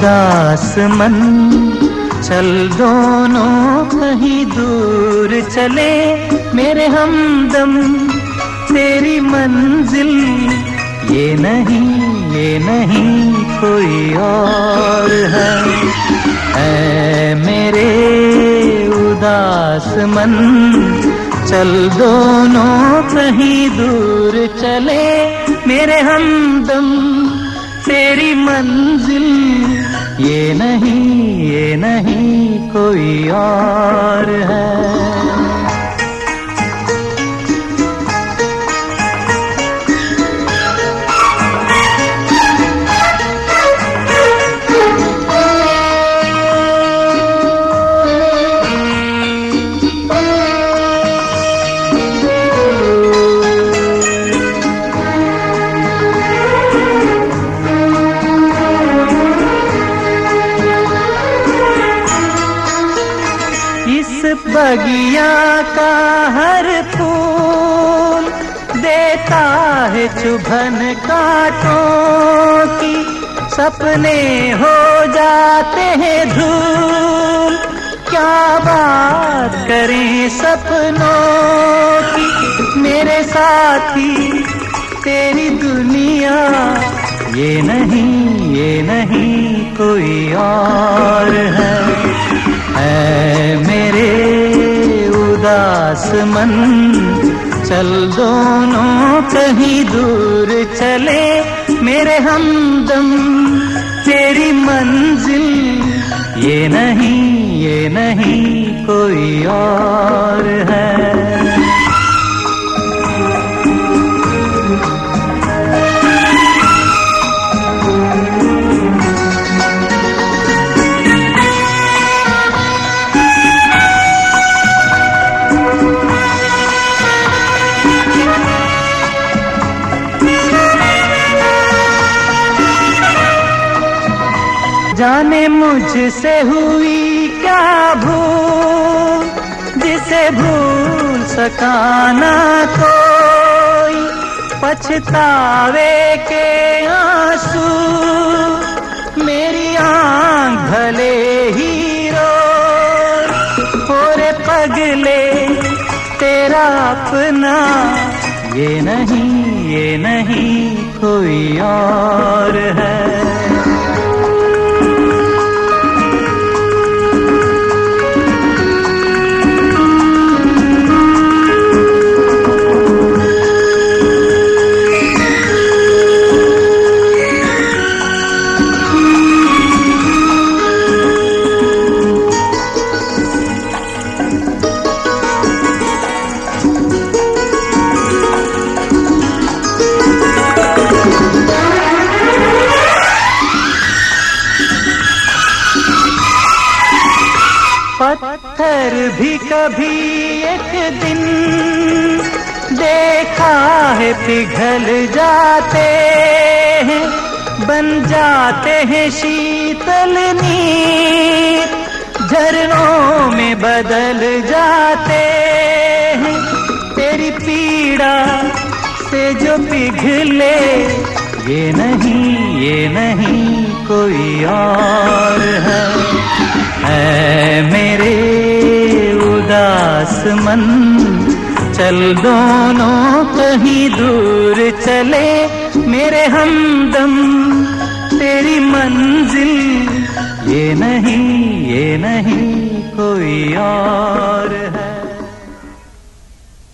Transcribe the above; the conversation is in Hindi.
उदास मन, चल दोनों कहीं दूर चले मेरे हमदम। तेरी मंजिल, ये नहीं ये नहीं कोई और है। ऐ मेरे उदास मन, चल दोनों कहीं दूर चले मेरे हमदम। तेरी मंजिल ये नहीं ये नहीं कोई और है। बगिया का हर फूल देता है चुभन कांटों की। सपने हो जाते हैं धूल। क्या बात करें सपनों की। मेरे साथी, तेरी दुनिया, ये नहीं ये नहीं कोई और। उदास मन चल दोनों कहीं दूर चले। मेरे हमदम, तेरी मंजिल, ये नहीं ये नहीं, कोई और है। जाने मुझसे हुई क्या भूल, जिसे भूल सकाना कोई, पछतावे के आँसू। मेरी आँख भले ही रो पगले, तेरा अपना। ये नहीं ये नहीं, कोई और है। पत्थर भी कभी एक दिन देखा है पिघल जाते हैं, बन जाते हैं शीतल नीर झरनों में बदल जाते हैं। तेरी पीड़ा से जो पिघले, ये नहीं ये नहीं कोई और है मन चल दोनों कहीं दूर चले। मेरे हमदम, तेरी मंजिल। ये नहीं ये नहीं, कोई और है।